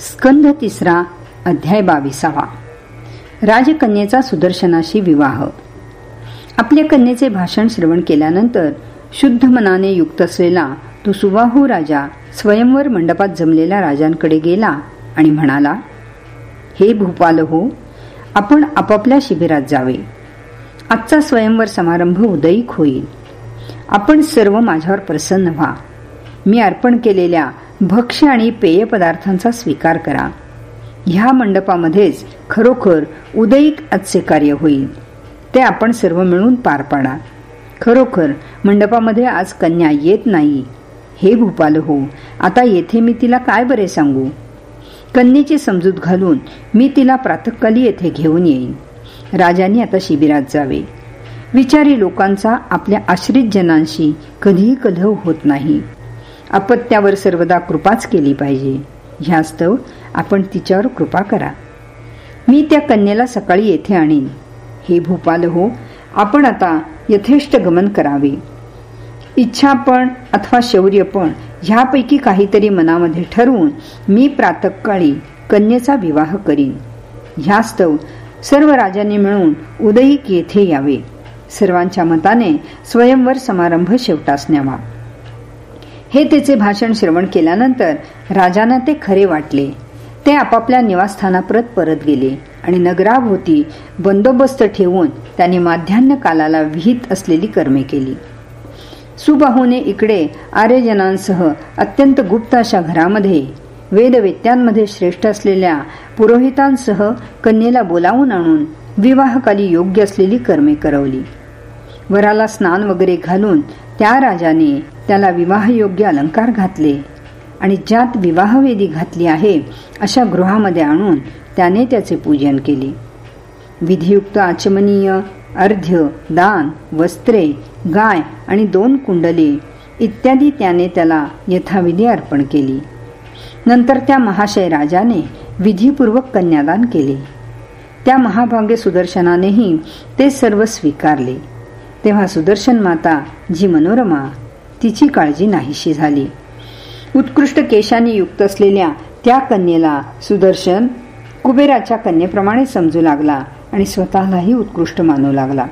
स्कंध तिसरा अध्याय बावीसावा. राजकन्येचा सुदर्शनाशी विवाह. आपल्या कन्येचे भाषण श्रवण केल्यानंतर शुद्ध मनाने युक्त असलेला तो सुवाहू राजा स्वयंवर मंडपात जमलेल्या राजांकडे गेला आणि म्हणाला हे भूपाल हो आपण आपापल्या शिबिरात जावे. आजचा स्वयंवर समारंभ उदयिक होईल. आपण सर्व माझ्यावर प्रसन्न व्हा. मी अर्पण केलेल्या भक्ष्य आणि पेय पदार्थांचा स्वीकार करा. ह्या मंडपामध्येच खरोखर उदयिक आजचे कार्य होईल. ते आपण सर्व मिळून पार पाडा. खरोखर मंडपामध्ये आज कन्या येत नाही. हे भूपाल हो आता येथे मी तिला काय बरे सांगू? कन्येची समजूत घालून मी तिला प्रातकाली येथे घेऊन येईन. राजांनी आता शिबिरात जावे. विचारी लोकांचा आपल्या आश्रित जनांशी कधीही कलह होत नाही. अपत्यावर सर्वदा कृपाच केली पाहिजे. ह्यास्तव आपण तिच्यावर कृपा करा. मी त्या कन्येला सकाळी येथे आणीन. हे भूपाल हो आपण आता यथेष्ट गमन करावे. इच्छापण अथवा शौर्यपण ह्यापैकी काहीतरी मनामध्ये ठरवून मी प्रातकाळी कन्येचा विवाह करीन. ह्यास्तव सर्व राजांनी मिळून उदयिक येथे यावे. सर्वांच्या मताने स्वयंवर समारंभ शेवटास न्यावा. हे त्याचे भाषण श्रवण केल्यानंतर राजांना ते खरे वाटले. ते आपापल्या निवासस्थानाप्रत परत गेले आणि नगराभोवती बंदोबस्त ठेवून त्यांनी माध्यान्ह कालाला विहित असलेली कर्मे केली. सुबाहूने इकडे आर्यजनांसह अत्यंत गुप्त अशा घरामध्ये वेदवेत्यांमध्ये श्रेष्ठ असलेल्या पुरोहितांसह कन्येला बोलावून आणून विवाहकाली योग्य असलेली कर्मे करवली. वराला स्नान वगैरे घालून त्या राजाने त्याला विवाहयोग्य अलंकार घातले. आणि ज्यात विवाहवेदी घातली आहे अशा गृहामध्ये आणून त्याने त्याचे पूजन केले. विधियुक्त आचमनीय अर्ध्य दान वस्त्रे गाय आणि दोन कुंडले इत्यादी त्याने त्याला यथाविधी अर्पण केली. नंतर त्या महाशय राजाने विधीपूर्वक कन्यादान केले. त्या महाभाग्य सुदर्शनानेही ते सर्व स्वीकारले. तेव्हा सुदर्शन माता जी मनोरमा तिची काळजी नाहीशी झाली. उत्कृष्ट केशाने युक्त असलेल्या त्या कन्येला सुदर्शन कुबेराच्या कन्येप्रमाणे समजू लागला आणि स्वतःलाही उत्कृष्ट मानू लागला.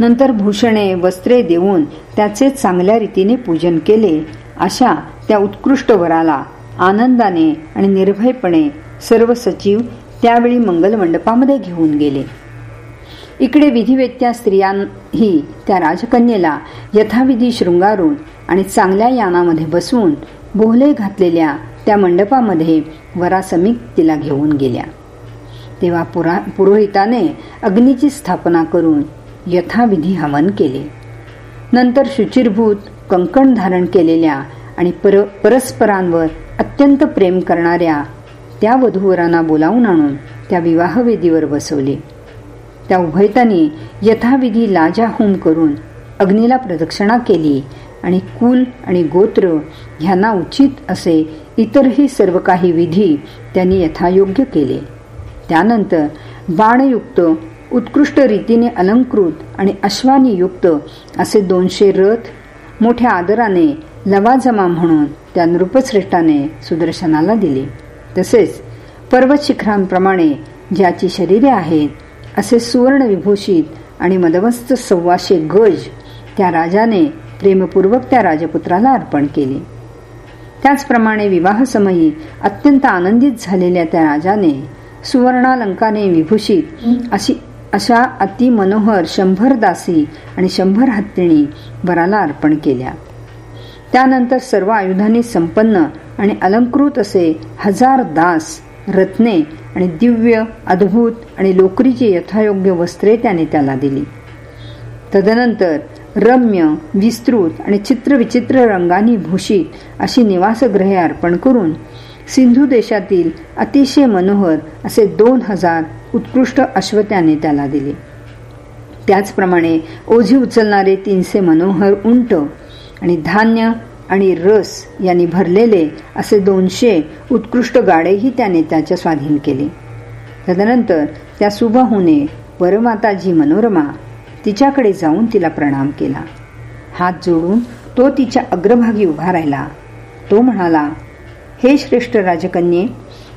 नंतर भूषणे वस्त्रे देऊन त्याचे चांगल्या रीतीने पूजन केले अशा त्या उत्कृष्ट वराला आनंदाने आणि निर्भयपणे सर्व सचिव त्यावेळी मंगल मंडपामध्ये घेऊन गेले. इकडे विधिवेत्या स्त्रियांही त्या राजकन्येला यथाविधी शृंगारून आणि चांगल्या यानामध्ये बसवून बोहले घातलेल्या त्या मंडपामध्ये वरासमीक तिला घेऊन गेल्या. तेव्हा पुरा पुरोहिताने अग्नीची स्थापना करून यथाविधी हवन केले. नंतर शुचिरभूत कंकण धारण केलेल्या आणि पर परस्परांवर अत्यंत प्रेम करणाऱ्या त्या वधूवरांना बोलावून आणून त्या विवाहवेदीवर बसवले. त्या उभयताने यथाविधी लाजा होम करून अग्नीला प्रदक्षिणा केली आणि कुल आणि गोत्र ह्यांना उचित असे इतरही सर्व काही विधी त्यांनी यथायोग्य केले. त्यानंतर बाणयुक्त उत्कृष्ट रीतीने अलंकृत आणि अश्वानी युक्त असे दोनशे रथ मोठ्या आदराने लवाजमा म्हणून त्या नृपश्रेष्ठाने सुदर्शनाला दिले. तसेच पर्वत शिखरांप्रमाणे ज्याची शरीरे आहेत असे सुवर्ण विभूषित आणि मदवस्त सव्वाशे गज त्या राजाने प्रेमपूर्वक त्या राजपुत्राला अर्पण केले. त्याचप्रमाणे विवाहसमयी अत्यंत आनंदित झालेल्या त्या राजाने सुवर्णालंकाने विभूषित अशी अशा अति मनोहर शंभर दासी आणि शंभर हत्तीणी वराला अर्पण केल्या. त्यानंतर सर्व आयुधांनी संपन्न आणि अलंकृत असे हजार दास रत्ने आणि दिव्य अद्भुत आणि लोकरीची यथायोग्य वस्त्रे त्याने त्याला दिली. तदनंतर रम्य विस्तृत आणि चित्रविचित्र रंगांनी भूषित अशी निवासग्रहे अर्पण करून सिंधू देशातील अतिशय मनोहर असे दोन हजार उत्कृष्ट अश्व त्याने त्याला दिले. त्याचप्रमाणे ओझी उचलणारे तीनशे मनोहर उंट आणि धान्य आणि रस यांनी भरलेले असे दोनशे उत्कृष्ट गाडेही त्याने त्याच्या स्वाधीन केले. तदनंतर त्या सुबाहूने वरमाताजी मनोरमा तिच्याकडे जाऊन तिला प्रणाम केला. हात जोडून तो तिच्या अग्रभागी उभा राहिला. तो म्हणाला हे श्रेष्ठ राजकन्ये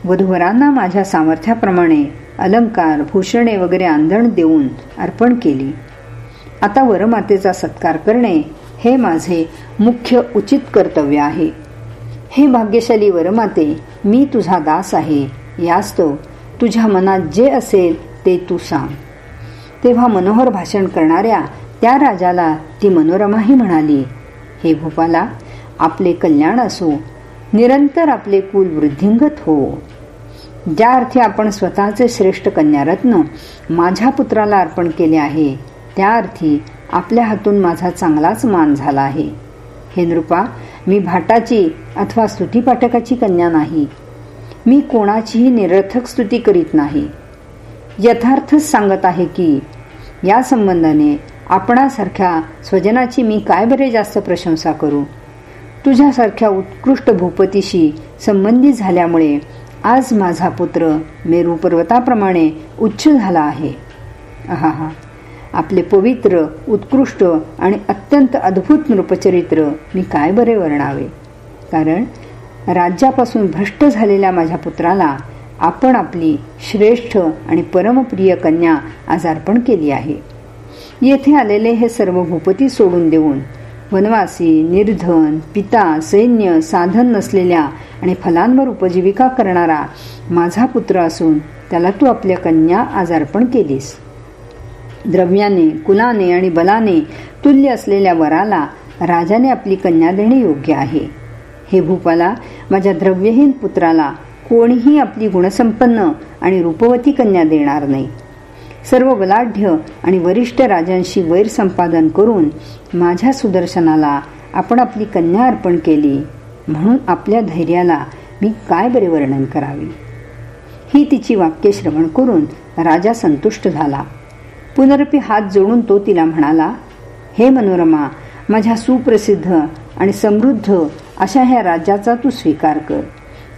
वधूवरांना माझ्या सामर्थ्याप्रमाणे अलंकार भूषणे वगैरे आंधण देऊन अर्पण केली. आता वरमातेचा सत्कार करणे हे माझे मुख्य उचित कर्तव्य आहे. हे भाग्यशाली वरमाते मी तुझा दास आहे. यास्तव तुझ्या मनात जे असेल ते तू सांग. तेव्हा मनोहर भाषण करणाऱ्या त्या राजाला ती मनोरमाही म्हणाली हे भूपाला आपले कल्याण असो निरंतर आपले कुल वृद्धिंगत हो. ज्या अर्थी आपण स्वतःचे श्रेष्ठ कन्यारत्न माझ्या पुत्राला अर्पण केले आहे त्या अर्थी आपल्या हातून माझा चांगलाच मान झाला आहे. हे नृपा मी भाटाची अथवा स्तुतीपाठकाची कन्या नाही. मी कोणाचीही निरर्थक स्तुती करीत नाही. यथार्थच सांगत आहे की या संबंधाने आपणासारख्या स्वजनाची मी काय बरे जास्त प्रशंसा करू? तुझ्यासारख्या उत्कृष्ट भूपतीशी संबंधित झाल्यामुळे आज माझा पुत्र मेरू पर्वताप्रमाणे उच्च झाला आहे. आहा आपले पवित्र उत्कृष्ट आणि अत्यंत अद्भुत नृपचरित्र मी काय बरे वर्णावे? कारण राज्यापासून भ्रष्ट झालेल्या माझ्या पुत्राला आपण आपली श्रेष्ठ आणि परमप्रिय कन्या आज अर्पण केली आहे. येथे आलेले हे सर्व भूपती सोडून देऊन वनवासी निर्धन पिता सैन्य साधन नसलेल्या आणि फलांवर उपजीविका करणारा माझा पुत्र असून त्याला तू आपल्या कन्या आज अर्पण केलीस. द्रव्याने कुलाने आणि बलाने तुल्य असलेल्या वराला राजाने आपली कन्या देणे योग्य आहे. हे भूपाला माझ्या द्रव्यहीन पुत्राला कोणीही आपली गुणसंपन्न आणि रूपवती कन्या देणार नाही. सर्व बलाढ्य आणि वरिष्ठ राजांशी वैर संपादन करून माझ्या सुदर्शनाला आपण आपली कन्या अर्पण केली म्हणून आपल्या धैर्याला मी काय बरे वर्णन करावे? ही तिची वाक्य श्रवण करून राजा संतुष्ट झाला. पुनरपी हात जोडून तो तिला म्हणाला हे मनोरमा माझ्या सुप्रसिद्ध आणि समृद्ध अशा ह्या राज्याचा तू स्वीकार कर.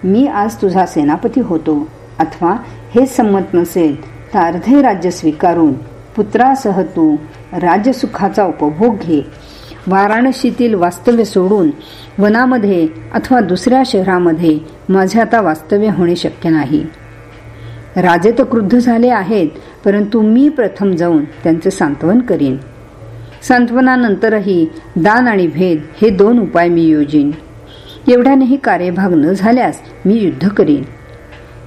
मी आज तुझा सेनापती होतो. अथवा हे संमत नसेल तर अर्धे राज्य स्वीकारून पुत्रासह तू राज्यसुखाचा उपभोग घे. वाराणसीतील वास्तव्य सोडून वनामध्ये अथवा दुसऱ्या शहरामध्ये माझे आता वास्तव्य होणे शक्य नाही. राजे तर क्रुद्ध झाले आहेत परंतु मी प्रथम जाऊन त्यांचे सांत्वन करीन. सांत्वनानंतरही दान आणि भेद हे दोन उपाय मी योजीन. एवढ्यानेही कार्यभाग न झाल्यास मी युद्ध करीन.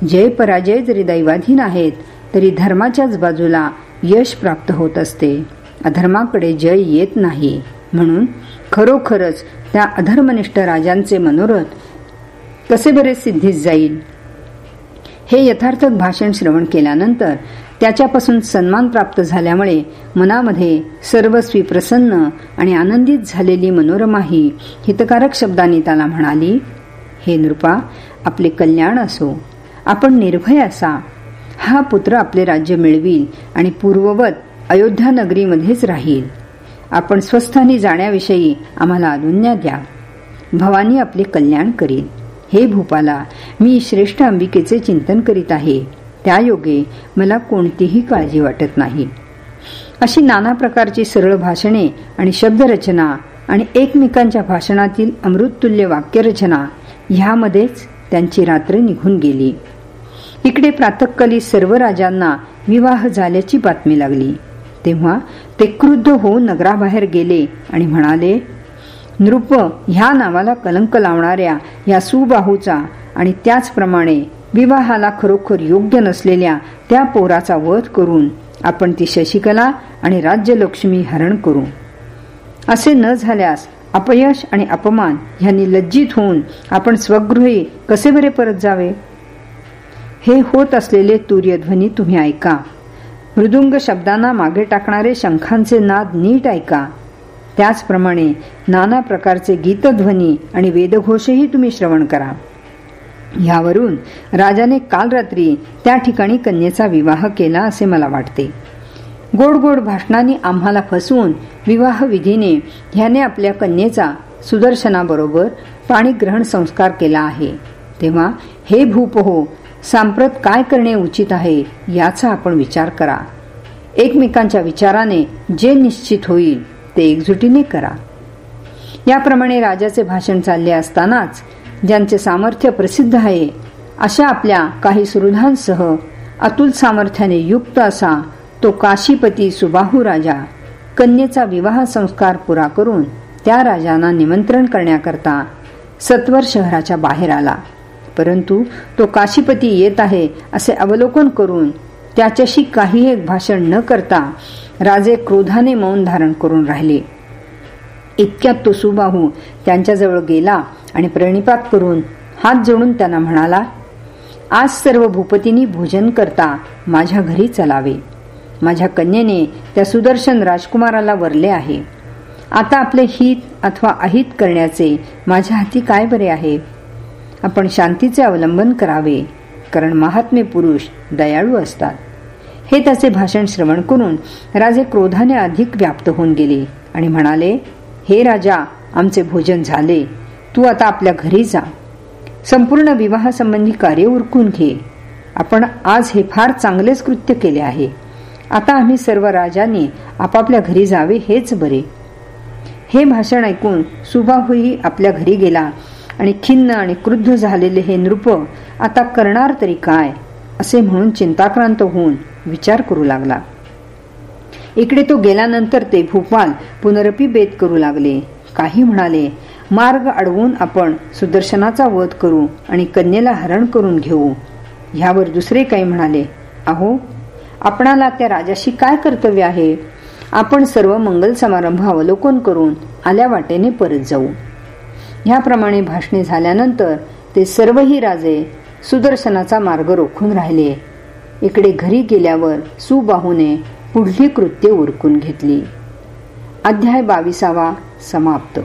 जय पराजय जरी दैवाधीन आहेत तरी धर्माच्याच बाजूला यश प्राप्त होत असते. अधर्माकडे जय येत नाही. म्हणून खरोखरच त्या अधर्मनिष्ठ राजांचे मनोरथ कसे बरे सिद्धीस जाईल? हे यथार्थक भाषण श्रवण केल्यानंतर त्याच्यापासून सन्मान प्राप्त झाल्यामुळे मनामध्ये सर्वस्वी प्रसन्न आणि आनंदित झालेली मनोरमाही हितकारक शब्दांनी त्याला म्हणाली हे नृपा आपले कल्याण असो. आपण निर्भय असा. हा पुत्र आपले राज्य मिळवील आणि पूर्ववत अयोध्या नगरीमध्येच राहील. आपण स्वस्थानी जाण्याविषयी आम्हाला अनुज्ञा द्या. भवानी आपले कल्याण करील. हे भूपाला मी श्रेष्ठ अंबिकेचे चिंतन करीत आहे. त्या योगे मला कोणतीही काळजी वाटत नाही. अशी नाना प्रकारची सरळ भाषणे आणि शब्दरचना आणि एकमेकांच्या भाषणातील अमृततुल्य वाक्यरचना ह्यामध्येच त्यांची रात्र निघून गेली. इकडे प्रातःकाली सर्व राजांना विवाह झाल्याची बातमी लागली. तेव्हा ते क्रुद्ध होऊन नगराबाहेर गेले आणि म्हणाले नृप ह्या नावाला कलंक लावणाऱ्या या सुबाहूचा आणि त्याचप्रमाणे विवाहाला खरोखर योग्य नसलेल्या त्या पोराचा वध करून आपण ती शशिकला आणि राज्यलक्ष्मी हरण करू. असे न झाल्यास अपयश आणि अपमान ह्यांनी लज्जित होऊन आपण स्वगृही कसे बरे परत जावे? हे होत असलेले तुर्यध्वनी तुम्ही ऐका. मृदुंग शब्दांना मागे टाकणारे शंखांचे नाद नीट ऐका. त्याचप्रमाणे नाना प्रकारचे गीतध्वनी आणि वेदघोषही तुम्ही श्रवण करा. यावरून राजाने काल रात्री त्या ठिकाणी कन्येचा विवाह केला असे मला वाटते. गोड गोड भाषणाने आम्हाला फसवून विवाह विधीने ह्याने आपल्या कन्येचा सुदर्शनाबरोबर पाणीग्रहण संस्कार केला आहे. तेव्हा हे भूप हो सांप्रत काय करणे उचित आहे याचा आपण विचार करा. एकमेकांच्या विचाराने जे निश्चित होईल ते एकजुटीने करा. याप्रमाणे राजाचे भाषण चालले असतानाच ज्यांचे सामर्थ्य प्रसिद्ध आहे अशा आपल्या काही सुहृदांसह अतुल सामर्थ्याने युक्त असा तो काशीपती सुबाहू राजा. कन्येचा विवाह संस्कार पुरा करून त्या राजांना निमंत्रण करण्याकरता सत्वर शहराच्या बाहेर आला. परंतु तो काशीपती येत आहे असे अवलोकन करून त्याच्याशी काही एक भाषण न करता राजे क्रोधाने मौन धारण करून राहिले. इतक्यात तो सुबाहू त्यांच्याजवळ गेला आणि प्रणिपात करून हात जोडून त्यांना म्हणाला आज सर्व भूपतींनी भोजन करता माझ्या घरी चलावे. माझ्या कन्येने त्या सुदर्शन राजकुमाराला वरले आहे. आता आपले हित अथवा अहित करण्याचे माझ्या हाती काय बरे आहे? आपण शांतीचे अवलंबन करावे कारण महात्मे पुरुष दयाळू असतात. हे त्याचे भाषण श्रवण करून राजे क्रोधाने अधिक व्याप्त होऊन गेले आणि म्हणाले हे राजा आमचे भोजन झाले. तू आता आपल्या घरी जा. संपूर्ण विवाहासंबंधी कार्य उरकून घे. आपण आज हे फार चांगलेच कृत्य केले आहे. आता आम्ही सर्व राजांनी आपापल्या घरी जावे हेच बरे. हे भाषण ऐकून सुबाहूही आपल्या घरी गेला आणि खिन्न आणि क्रुद्ध झालेले हे नृप आता करणार तरी काय? असे म्हणून चिंताक्रांत होऊन विचार करू लागला. इकडे तो गेल्यानंतर ते भूपाल पुनरपी बेत करू लागले. काही म्हणाले मार्ग अडवून आपण सुदर्शनाचा वध करू आणि कन्येला हरण करून घेऊ. ह्यावर दुसरे काही म्हणाले अहो आपणाला त्या राजाशी काय कर्तव्य आहे? आपण सर्व मंगल समारंभ अवलोकन करून आल्या वाटेने परत जाऊ. ह्याप्रमाणे भाषणे झाल्यानंतर ते सर्वही राजे सुदर्शनाचा मार्ग रोखून राहिले. इकडे घरी गेल्यावर सुबाहूने पुढली कृत्य उरकून घेतली. अध्याय बावीसावा समाप्त.